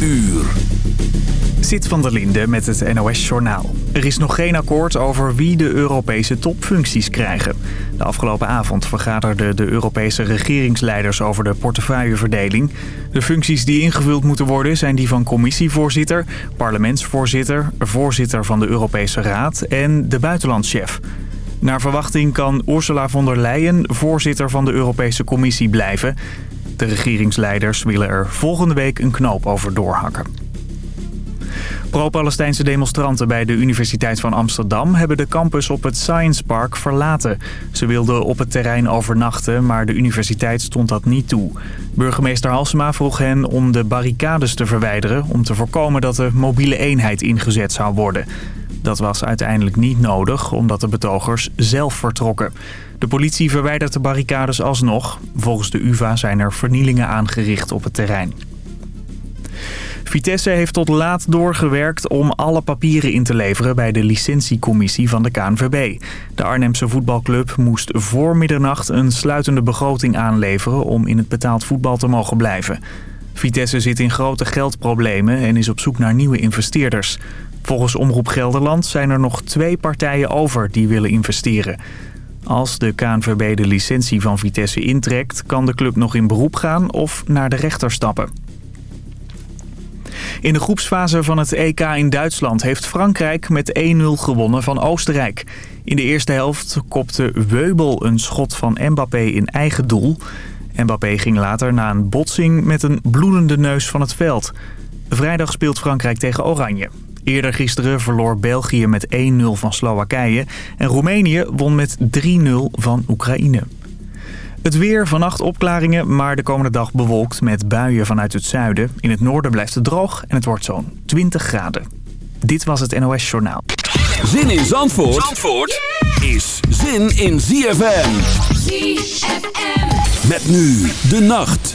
uur. Zit van der Linde met het NOS-journaal. Er is nog geen akkoord over wie de Europese topfuncties krijgen. De afgelopen avond vergaderden de Europese regeringsleiders over de portefeuilleverdeling. De functies die ingevuld moeten worden zijn die van commissievoorzitter, parlementsvoorzitter, voorzitter van de Europese Raad en de buitenlandschef. Naar verwachting kan Ursula von der Leyen voorzitter van de Europese Commissie blijven. De regeringsleiders willen er volgende week een knoop over doorhakken. Pro-Palestijnse demonstranten bij de Universiteit van Amsterdam... hebben de campus op het Science Park verlaten. Ze wilden op het terrein overnachten, maar de universiteit stond dat niet toe. Burgemeester Halsema vroeg hen om de barricades te verwijderen... om te voorkomen dat de mobiele eenheid ingezet zou worden. Dat was uiteindelijk niet nodig, omdat de betogers zelf vertrokken. De politie verwijdert de barricades alsnog. Volgens de UvA zijn er vernielingen aangericht op het terrein. Vitesse heeft tot laat doorgewerkt om alle papieren in te leveren bij de licentiecommissie van de KNVB. De Arnhemse voetbalclub moest voor middernacht een sluitende begroting aanleveren om in het betaald voetbal te mogen blijven. Vitesse zit in grote geldproblemen en is op zoek naar nieuwe investeerders. Volgens Omroep Gelderland zijn er nog twee partijen over die willen investeren. Als de KNVB de licentie van Vitesse intrekt, kan de club nog in beroep gaan of naar de rechter stappen. In de groepsfase van het EK in Duitsland heeft Frankrijk met 1-0 gewonnen van Oostenrijk. In de eerste helft kopte Weubel een schot van Mbappé in eigen doel. Mbappé ging later na een botsing met een bloedende neus van het veld. Vrijdag speelt Frankrijk tegen Oranje. Eerder gisteren verloor België met 1-0 van Slowakije en Roemenië won met 3-0 van Oekraïne. Het weer, vannacht opklaringen, maar de komende dag bewolkt met buien vanuit het zuiden. In het noorden blijft het droog en het wordt zo'n 20 graden. Dit was het NOS Journaal. Zin in Zandvoort, Zandvoort is zin in ZFM. ZFM. Met nu de nacht.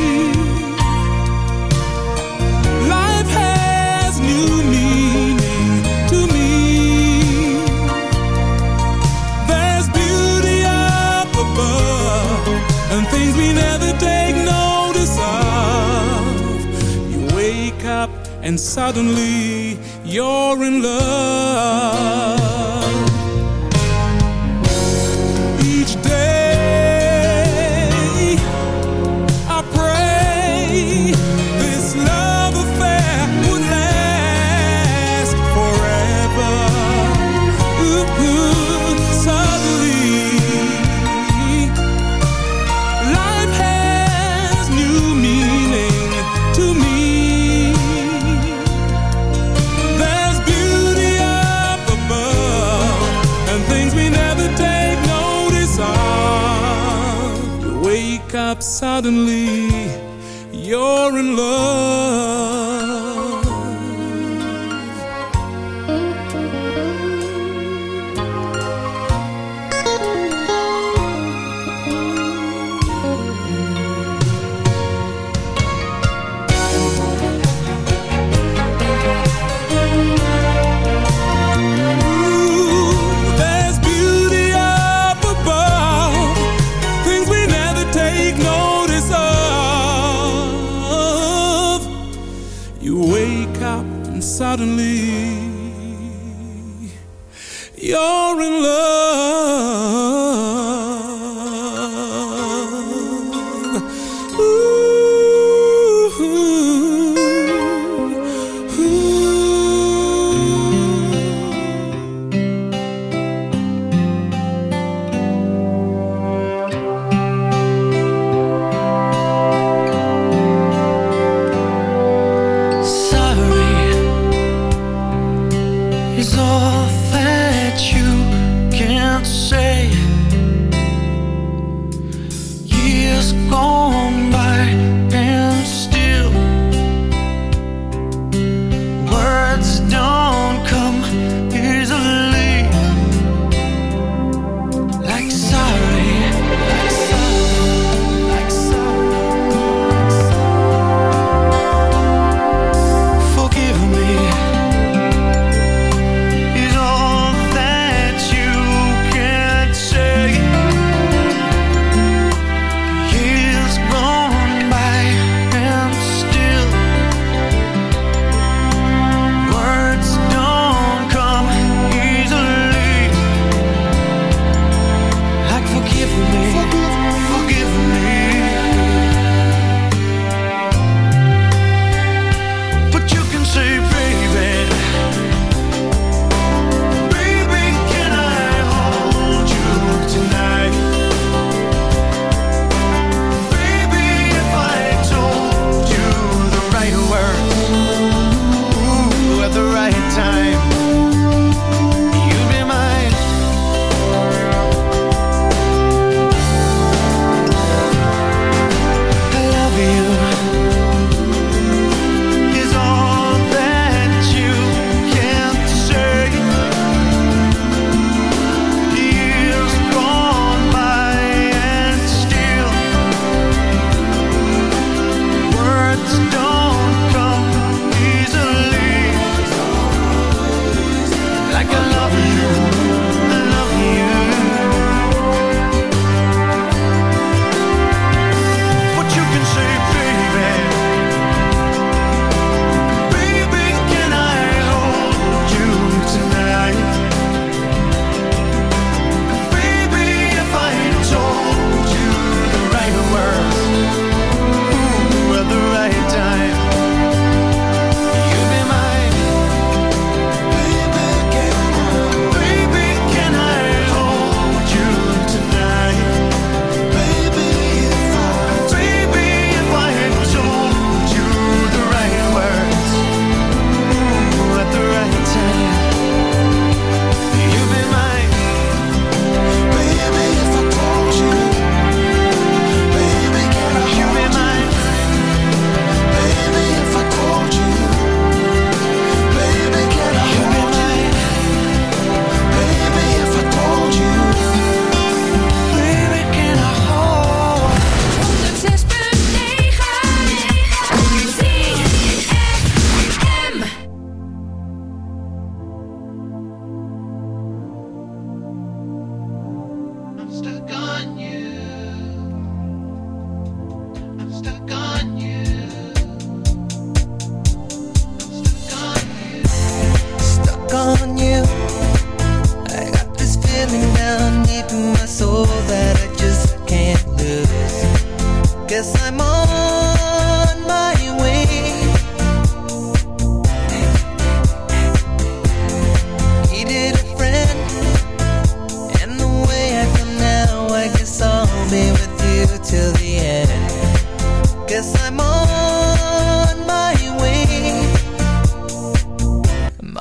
suddenly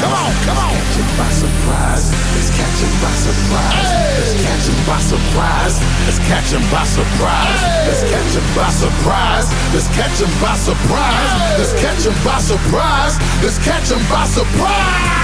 Come on, come on. Catch by surprise. Let's catch by surprise. Hey. Let's catch by surprise. Let's catch by surprise. Hey. Let's catch by surprise. Let's catch by surprise. Hey. Let's catch by surprise. Let's catch by surprise.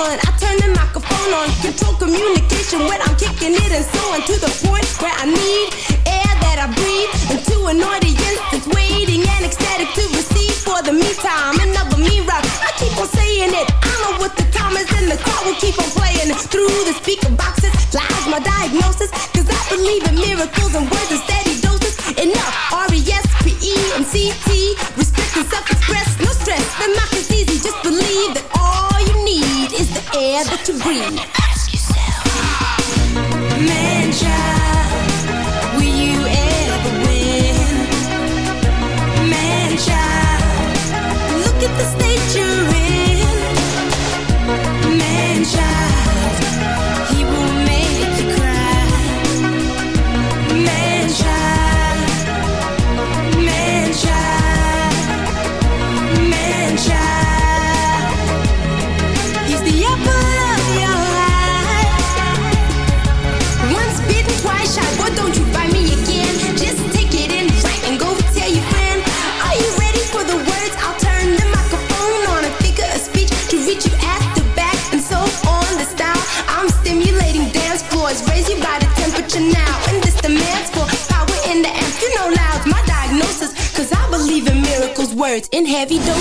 on. I turn the microphone on. Control communication when I'm kicking it and so on to the point where I need air that I breathe into an audience that's waiting and ecstatic to receive. For the meantime, another me rap. I keep on saying it. I know what the time is and the crowd will keep on playing. Through the speaker boxes lies my diagnosis. Cause I believe in miracles and words and steady doses. Enough. R-E-S-P-E-M-C-T. Respect and self-express air that you breathe. words in heavy doses.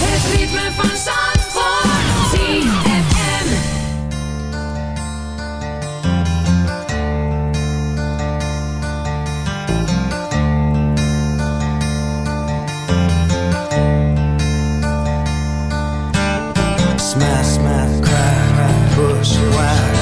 Het ritme van Zandvoort. Smash, smash, cry, cry, push.